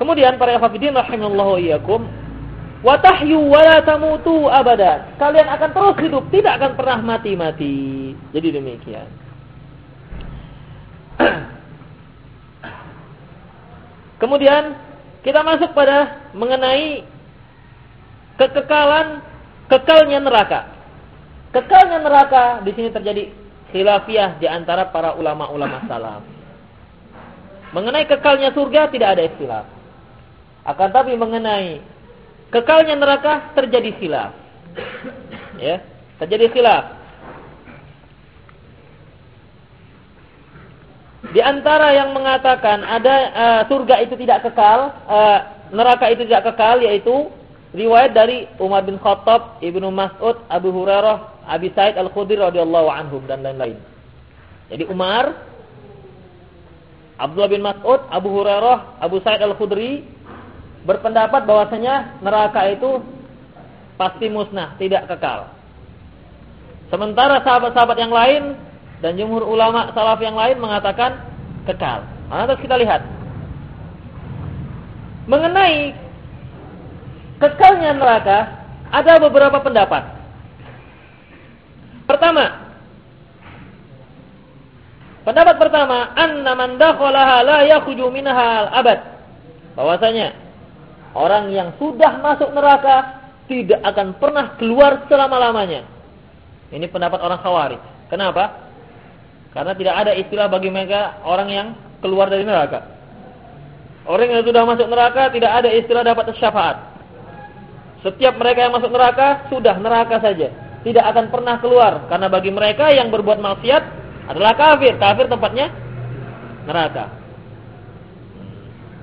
Kemudian para hafidin rahimallahu iyyakum wa tahyu wa la tamutu abada. Kalian akan terus hidup, tidak akan pernah mati-mati. Jadi demikian. Kemudian kita masuk pada mengenai kekekalan kekalnya neraka. Kekalnya neraka di sini terjadi khilafiyah di antara para ulama-ulama salaf. Mengenai kekalnya surga tidak ada istilah. Akan tapi mengenai kekalnya neraka terjadi khilaf. Ya, terjadi khilaf. Di antara yang mengatakan ada uh, surga itu tidak kekal, uh, neraka itu tidak kekal yaitu riwayat dari Umar bin Khattab, Ibnu Mas'ud, Abu Hurairah, Abi Said Al-Khudri radhiyallahu anhum dan lain-lain. Jadi Umar, Abdullah bin Mas'ud, Abu Hurairah, Abu Said Al-Khudri berpendapat bahwasanya neraka itu pasti musnah, tidak kekal. Sementara sahabat-sahabat yang lain dan jumhur ulama salaf yang lain mengatakan kekal. Nah, terus kita lihat. Mengenai kekalnya neraka, ada beberapa pendapat. Pertama, pendapat pertama, anna man dakhalaha la yakhruju minha abad. Bahwasanya Orang yang sudah masuk neraka tidak akan pernah keluar selama-lamanya. Ini pendapat orang Khawarij. Kenapa? Karena tidak ada istilah bagi mereka orang yang keluar dari neraka. Orang yang sudah masuk neraka tidak ada istilah dapat syafaat. Setiap mereka yang masuk neraka sudah neraka saja. Tidak akan pernah keluar karena bagi mereka yang berbuat maksiat adalah kafir. Kafir tempatnya neraka.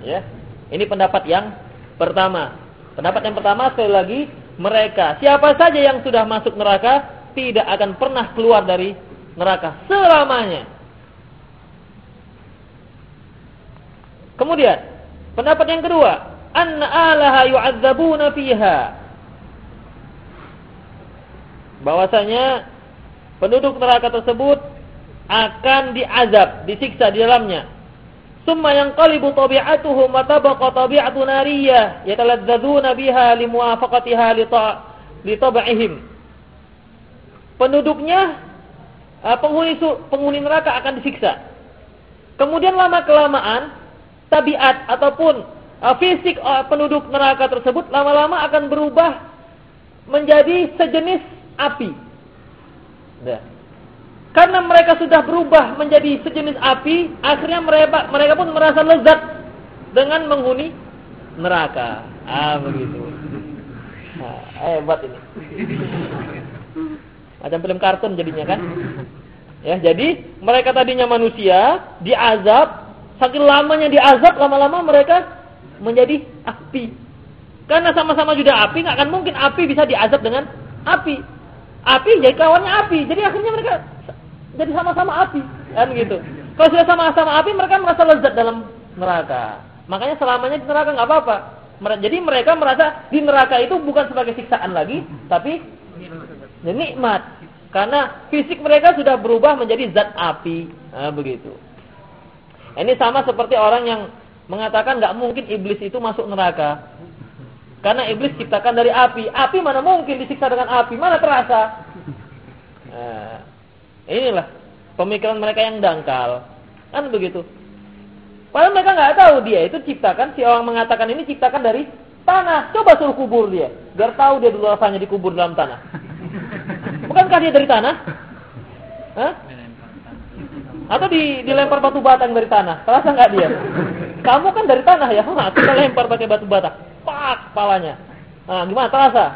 Ya. Ini pendapat yang pertama. Pendapat yang pertama sekali lagi, mereka siapa saja yang sudah masuk neraka tidak akan pernah keluar dari neraka selamanya. Kemudian, pendapat yang kedua, anna alaha yu'adzabuna fiha. Bahwasanya penduduk neraka tersebut akan diazab, disiksa di dalamnya Summa yanqalibu tabi'atuhum wa tabqa tabi'atu nariyah yataladzadzuna biha limuwafaqatiha li tab'ihim. Penduduknya penghuni penghuni neraka akan disiksa. Kemudian lama kelamaan tabiat ataupun uh, fisik uh, penduduk neraka tersebut lama-lama akan berubah menjadi sejenis api. Nah. Karena mereka sudah berubah menjadi sejenis api, akhirnya mereka mereka pun merasa lezat dengan menghuni neraka. Ah, begitu. Nah, hebat ini. Macam film kartun jadinya kan? Ya, jadi mereka tadinya manusia, diazab, saking lamanya diazab, lama-lama mereka menjadi api. Karena sama-sama juga api, nggak akan mungkin api bisa diazab dengan api. Api jadi kawannya api. Jadi akhirnya mereka jadi sama-sama api, kan gitu. Kalau sudah sama-sama api, mereka merasa lezat dalam neraka. Makanya selamanya di neraka nggak apa-apa. Jadi mereka merasa di neraka itu bukan sebagai siksaan lagi, tapi nikmat. Karena fisik mereka sudah berubah menjadi zat api. Nah, begitu. Ini sama seperti orang yang mengatakan nggak mungkin iblis itu masuk neraka. Karena iblis ciptakan dari api. Api mana mungkin disiksa dengan api? Mana terasa? Nah, Inilah pemikiran mereka yang dangkal. Kan begitu. Padahal mereka nggak tahu dia itu ciptakan si orang mengatakan ini ciptakan dari tanah. Coba suruh kubur dia, biar tahu dia dulu rasanya dikubur dalam tanah. Bukankah dia dari tanah? Hah? Atau di, dilempar batu bata yang dari tanah? Terasa nggak dia? Kamu kan dari tanah ya, Hah, kita lempar pakai batu bata, pak kepalanya. Nah, gimana terasa?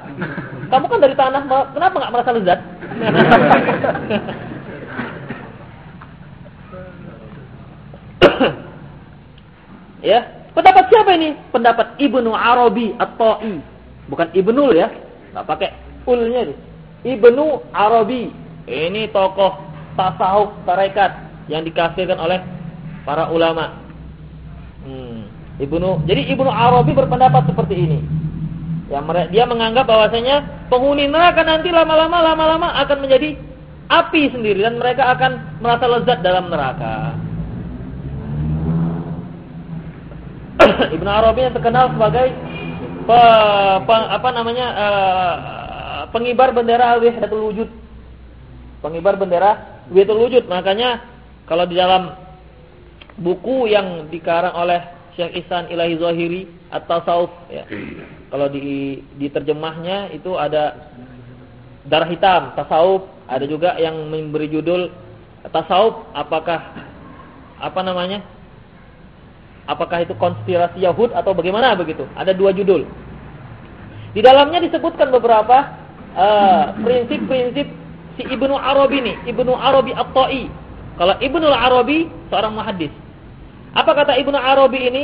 Kamu kan dari tanah, kenapa nggak merasa lezat? ya, pendapat siapa ini? Pendapat Ibnu Arabi At-Ta'i. Bukan Ibnul ya, nggak pakai ulnya itu. Ibnu Arabi. Ini tokoh tasawuf tarekat yang dikafirkan oleh para ulama. Hmm. Ibnu, jadi Ibnu Arabi berpendapat seperti ini. Ya, dia menganggap bahwasanya penghuni neraka nanti lama-lama lama-lama akan menjadi api sendiri dan mereka akan merasa lezat dalam neraka. Ibnu Arabi yang terkenal sebagai apa namanya uh, pengibar bendera wahdatul wujud. Pengibar bendera wahdatul wujud. Makanya kalau di dalam buku yang dikarang oleh Syekh Ihsan Ilahi Zahiri atau Sauf ya kalau di diterjemahnya itu ada darah hitam, tasawuf, ada juga yang memberi judul tasawuf apakah apa namanya? Apakah itu konspirasi Yahud atau bagaimana begitu? Ada dua judul. Di dalamnya disebutkan beberapa prinsip-prinsip uh, si Ibnu Arabi ini, Ibnu Arabi At-Tai. Kalau Ibnu Arabi seorang muhaddis. Apa kata Ibnu Arabi ini?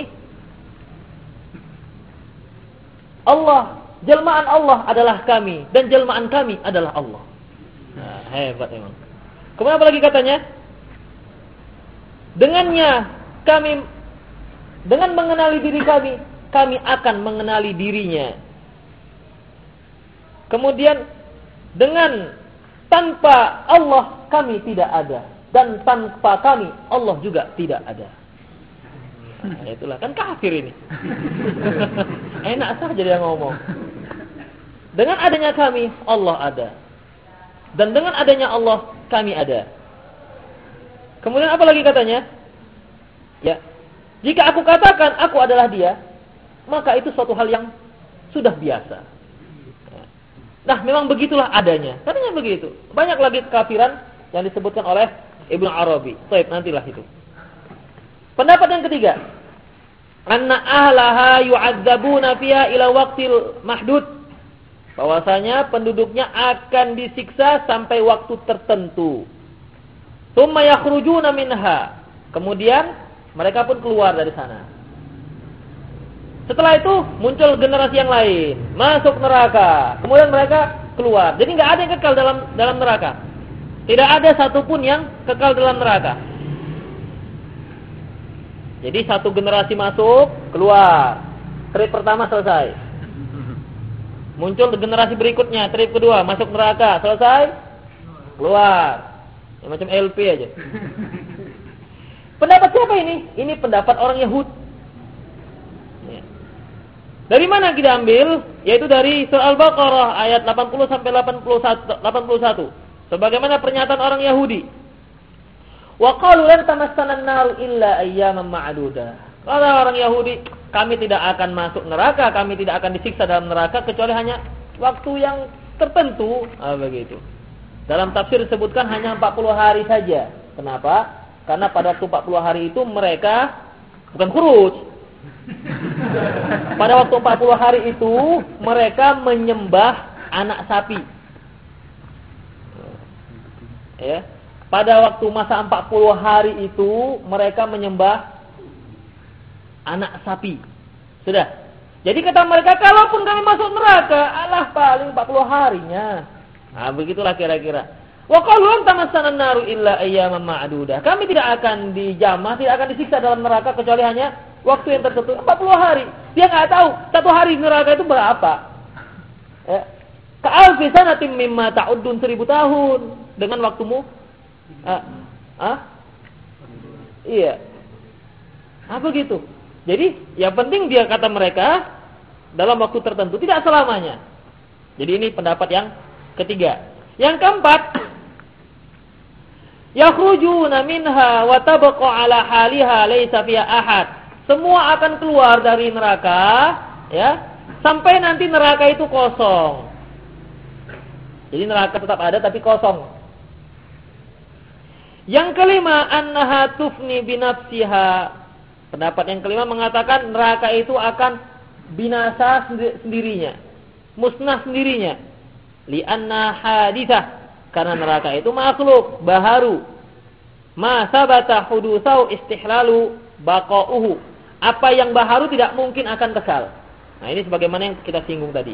Allah, jelmaan Allah adalah kami dan jelmaan kami adalah Allah. Nah, hebat emang. Kemudian apa lagi katanya? Dengannya kami dengan mengenali diri kami, kami akan mengenali dirinya. Kemudian dengan tanpa Allah kami tidak ada dan tanpa kami Allah juga tidak ada. Nah, itulah kan kafir ini. Enak saja dia ngomong. Dengan adanya kami, Allah ada. Dan dengan adanya Allah, kami ada. Kemudian apa lagi katanya? Ya. Jika aku katakan aku adalah dia, maka itu suatu hal yang sudah biasa. Nah, memang begitulah adanya. Katanya begitu. Banyak lagi kekafiran yang disebutkan oleh Ibnu Arabi. Baik, nantilah itu. Pendapat yang ketiga, anna ahlaha yu'adzabuna fiha ila waqtil mahdud. Bahwasanya penduduknya akan disiksa sampai waktu tertentu. Tsumma yakhrujuna minha. Kemudian mereka pun keluar dari sana. Setelah itu muncul generasi yang lain, masuk neraka. Kemudian mereka keluar. Jadi nggak ada yang kekal dalam dalam neraka. Tidak ada satupun yang kekal dalam neraka. Jadi satu generasi masuk, keluar. Trip pertama selesai. Muncul generasi berikutnya, trip kedua, masuk neraka, selesai, keluar. Ya, macam LP aja. Pendapat siapa ini? Ini pendapat orang Yahud. Dari mana kita ambil? Yaitu dari surah Al-Baqarah ayat 80 sampai 81. 81. Sebagaimana pernyataan orang Yahudi. Wa qalu lan tamassana an-nar illa ayyaman ma'duda. Kata orang Yahudi, kami tidak akan masuk neraka, kami tidak akan disiksa dalam neraka kecuali hanya waktu yang tertentu. Ah, begitu. Dalam tafsir disebutkan hanya 40 hari saja. Kenapa? Karena pada waktu 40 hari itu mereka bukan kurus. Pada waktu 40 hari itu mereka menyembah anak sapi. Ya, pada waktu masa 40 hari itu mereka menyembah anak sapi. Sudah. Jadi kata mereka, kalaupun kami masuk neraka, Allah paling 40 harinya. Nah, begitulah kira-kira. Wa qalu anta naru illa ayyaman ma'dudah. Kami tidak akan dijamah, tidak akan disiksa dalam neraka kecuali hanya waktu yang tertentu 40 hari. Dia nggak tahu satu hari neraka itu berapa. Ya. Ka'alfi sanatim mimma ta'uddun seribu tahun dengan waktumu Ah, ah? Iya. Apa gitu? Jadi, yang penting dia kata mereka dalam waktu tertentu, tidak selamanya. Jadi ini pendapat yang ketiga. Yang keempat, Yakhrujuna minha wa tabqa ala haliha laisa fiha ahad. Semua akan keluar dari neraka, ya, sampai nanti neraka itu kosong. Jadi neraka tetap ada tapi kosong. Yang kelima, annaha tufni binafsiha. Pendapat yang kelima mengatakan neraka itu akan binasa sendirinya. Musnah sendirinya. Lianna hadithah karena neraka itu makhluk, baharu. Ma sabata hudusau istihlalu baqa'uhu. Apa yang baharu tidak mungkin akan kekal. Nah, ini sebagaimana yang kita singgung tadi.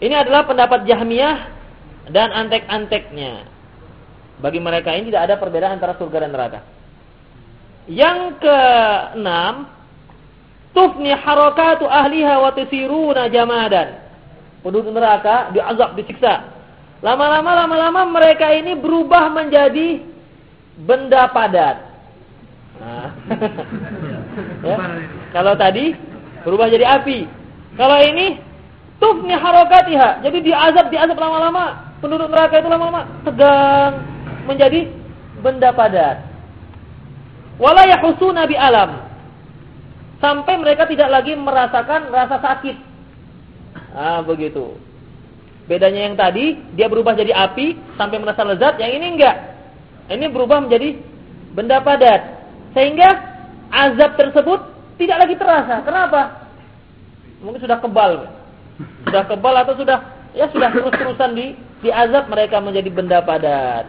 Ini adalah pendapat Jahmiyah dan antek-anteknya. Bagi mereka ini tidak ada perbedaan antara surga dan neraka. Yang keenam, tufni harakatu ahliha wa tusiruna jamadan. Penduduk neraka diazab, disiksa Lama-lama lama-lama mereka ini berubah menjadi benda padat. Nah. ya. Kalau tadi berubah jadi api. Kalau ini tufni harokatiha. Jadi diazab diazab lama-lama. Penduduk neraka itu lama-lama tegang menjadi benda padat. Wala yahusuna bi alam. Sampai mereka tidak lagi merasakan rasa sakit. Ah, begitu. Bedanya yang tadi, dia berubah jadi api sampai merasa lezat, yang ini enggak. Ini berubah menjadi benda padat. Sehingga azab tersebut tidak lagi terasa. Kenapa? Mungkin sudah kebal. Sudah kebal atau sudah ya sudah terus-terusan di azab mereka menjadi benda padat.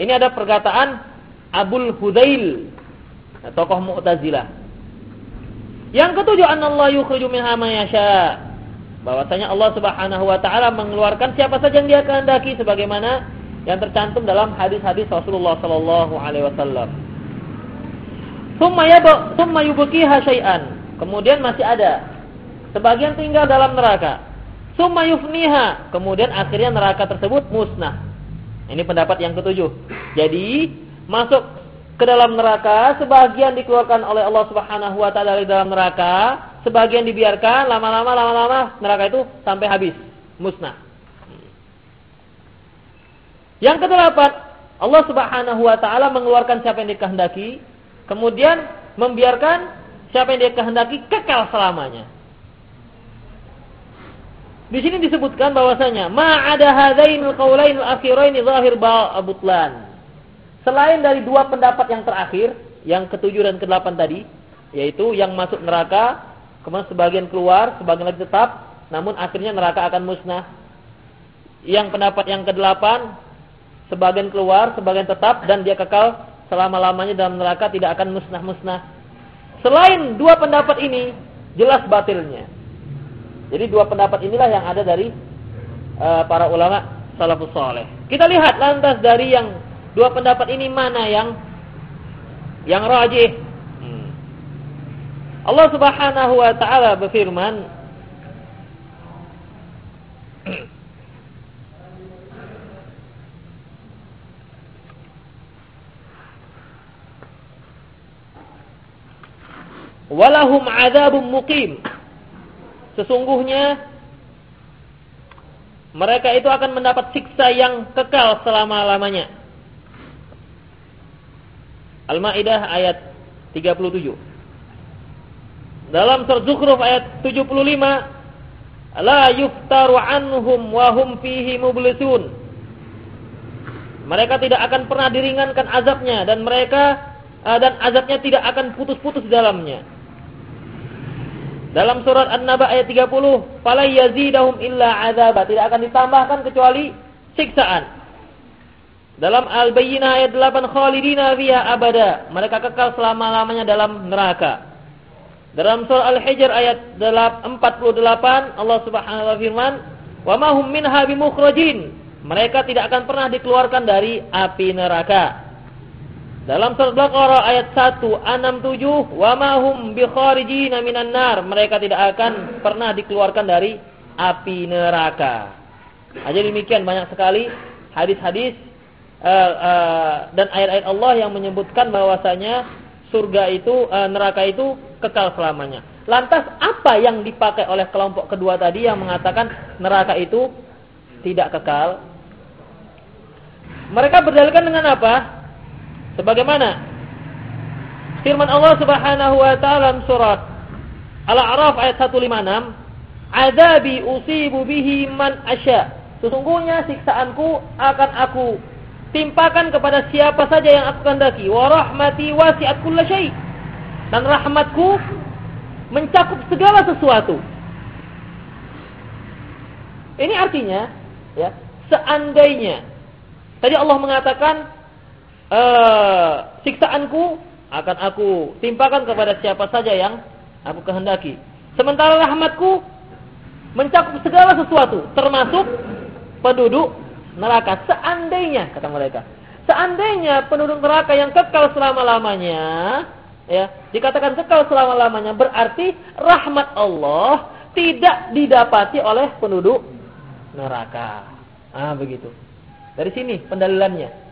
Ini ada perkataan Abul Hudail, tokoh Mu'tazilah. Yang ketujuh, Allah yukhriju minha ma yasha bahwasanya Allah Subhanahu wa taala mengeluarkan siapa saja yang dia kehendaki sebagaimana yang tercantum dalam hadis-hadis Rasulullah sallallahu alaihi wasallam. Summa yubqiha syai'an. Kemudian masih ada sebagian tinggal dalam neraka. Summa yufniha. Kemudian akhirnya neraka tersebut musnah. Ini pendapat yang ketujuh. Jadi masuk ke dalam neraka, sebagian dikeluarkan oleh Allah Subhanahu wa taala dari dalam neraka, sebagian dibiarkan lama-lama lama-lama neraka itu sampai habis, musnah. Yang kedelapan, Allah Subhanahu wa taala mengeluarkan siapa yang dikehendaki, kemudian membiarkan siapa yang dia kehendaki kekal selamanya. Di sini disebutkan bahwasanya ma ada hadainul qaulainul akhirain zahir ba'butlan. Selain dari dua pendapat yang terakhir, yang ketujuh dan kedelapan tadi, yaitu yang masuk neraka Kemudian sebagian keluar, sebagian lagi tetap, namun akhirnya neraka akan musnah. Yang pendapat yang kedelapan, sebagian keluar, sebagian tetap, dan dia kekal selama-lamanya dalam neraka tidak akan musnah-musnah. Selain dua pendapat ini, jelas batilnya. Jadi dua pendapat inilah yang ada dari uh, para ulama salafus soleh. Kita lihat lantas dari yang dua pendapat ini mana yang yang rajih Allah Subhanahu wa taala berfirman Walahum adzabum muqim. Sesungguhnya mereka itu akan mendapat siksa yang kekal selama-lamanya. Al-Maidah ayat 37. Dalam surat Zukhruf ayat 75, la yuftaru anhum wa hum fihi mublisun. Mereka tidak akan pernah diringankan azabnya dan mereka uh, dan azabnya tidak akan putus-putus dalamnya. Dalam surat An-Naba ayat 30, "Fala yazidahum illa azaba." Tidak akan ditambahkan kecuali siksaan. Dalam Al-Bayyinah ayat 8, "Khalidina fiha abada." Mereka kekal selama-lamanya dalam neraka. Dalam surah Al-Hijr ayat 48 Allah Subhanahu wa firman, "Wa ma hum minha bimukhrajin." Mereka tidak akan pernah dikeluarkan dari api neraka. Dalam surah Al-Baqarah ayat 167, "Wa ma hum bikharijin minan nar." Mereka tidak akan pernah dikeluarkan dari api neraka. Aja demikian banyak sekali hadis-hadis uh, uh, dan ayat-ayat Allah yang menyebutkan bahwasanya surga itu uh, neraka itu kekal selamanya. Lantas apa yang dipakai oleh kelompok kedua tadi yang mengatakan neraka itu tidak kekal? Mereka berdalilkan dengan apa? Sebagaimana firman Allah Subhanahu wa taala surat Al-A'raf ayat 156, "Adzabi usibu bihi man asya." Sesungguhnya siksaanku akan aku timpakan kepada siapa saja yang aku kehendaki. Wa rahmati wasi'at kullasyai. Dan rahmatku mencakup segala sesuatu. Ini artinya, ya, seandainya tadi Allah mengatakan uh, siksaanku akan aku timpakan kepada siapa saja yang aku kehendaki. Sementara rahmatku mencakup segala sesuatu, termasuk penduduk neraka. Seandainya, kata mereka, seandainya penduduk neraka yang kekal selama-lamanya, ya, dikatakan kekal selama-lamanya, berarti rahmat Allah tidak didapati oleh penduduk neraka. Ah, begitu. Dari sini pendalilannya.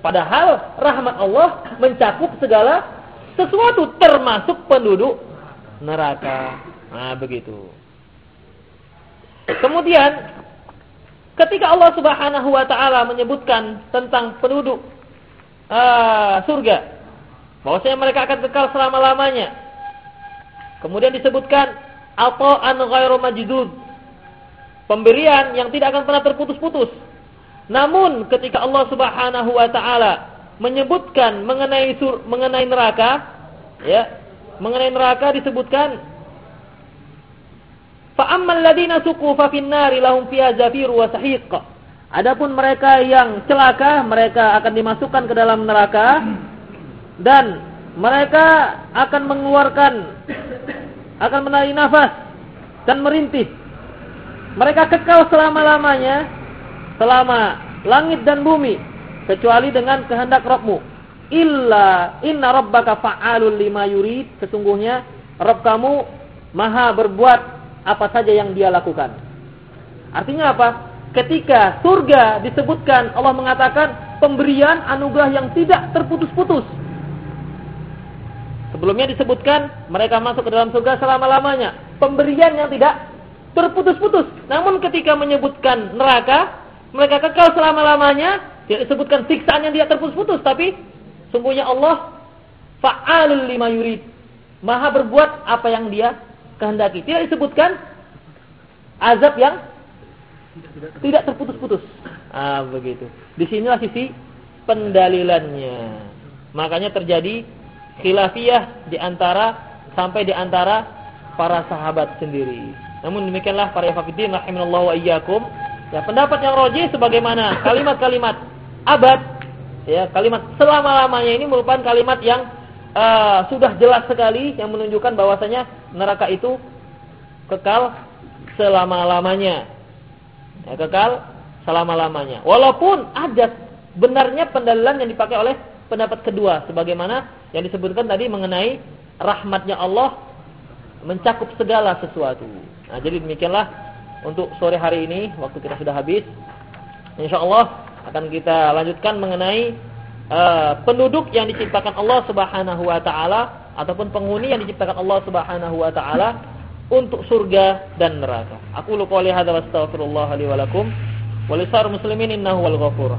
Padahal rahmat Allah mencakup segala sesuatu termasuk penduduk neraka. Nah, begitu. Kemudian ketika Allah Subhanahu wa taala menyebutkan tentang penduduk uh, surga bahwasanya mereka akan kekal selama-lamanya. Kemudian disebutkan ata'an ghairu majdud pemberian yang tidak akan pernah terputus-putus. Namun ketika Allah Subhanahu wa taala menyebutkan mengenai sur, mengenai neraka, ya, mengenai neraka disebutkan fa ammal ladina suqu fa finnari lahum fiha zafiru wa sahiq. Adapun mereka yang celaka, mereka akan dimasukkan ke dalam neraka dan mereka akan mengeluarkan akan menarik nafas dan merintih mereka kekal selama-lamanya selama langit dan bumi kecuali dengan kehendak Rabbmu. Illa inna rabbaka fa'alul lima yurid. Sesungguhnya Rabb kamu maha berbuat apa saja yang dia lakukan. Artinya apa? Ketika surga disebutkan Allah mengatakan pemberian anugerah yang tidak terputus-putus. Sebelumnya disebutkan mereka masuk ke dalam surga selama-lamanya. Pemberian yang tidak terputus-putus. Namun ketika menyebutkan neraka, mereka kekal selama-lamanya, tidak disebutkan siksaan yang tidak terputus-putus, tapi sungguhnya Allah fa'alul lima yurid. Maha berbuat apa yang dia kehendaki. Tidak disebutkan azab yang tidak terputus-putus. Ah, begitu. Di sinilah sisi pendalilannya. Makanya terjadi khilafiyah di antara sampai di antara para sahabat sendiri. Namun demikianlah para ikhwatiddin rahimanallahu wa iyyakum. Ya, pendapat yang roji sebagaimana kalimat-kalimat abad ya, kalimat selama-lamanya ini merupakan kalimat yang uh, sudah jelas sekali yang menunjukkan bahwasanya neraka itu kekal selama-lamanya. Ya, kekal selama-lamanya. Walaupun ada benarnya pendalilan yang dipakai oleh pendapat kedua sebagaimana yang disebutkan tadi mengenai rahmatnya Allah mencakup segala sesuatu. Nah, jadi demikianlah untuk sore hari ini waktu kita sudah habis. Insya Allah akan kita lanjutkan mengenai uh, penduduk yang diciptakan Allah Subhanahu wa taala ataupun penghuni yang diciptakan Allah Subhanahu wa taala untuk surga dan neraka. Aku lupa lihat wa astaghfirullah li wa muslimin innahu ghafur.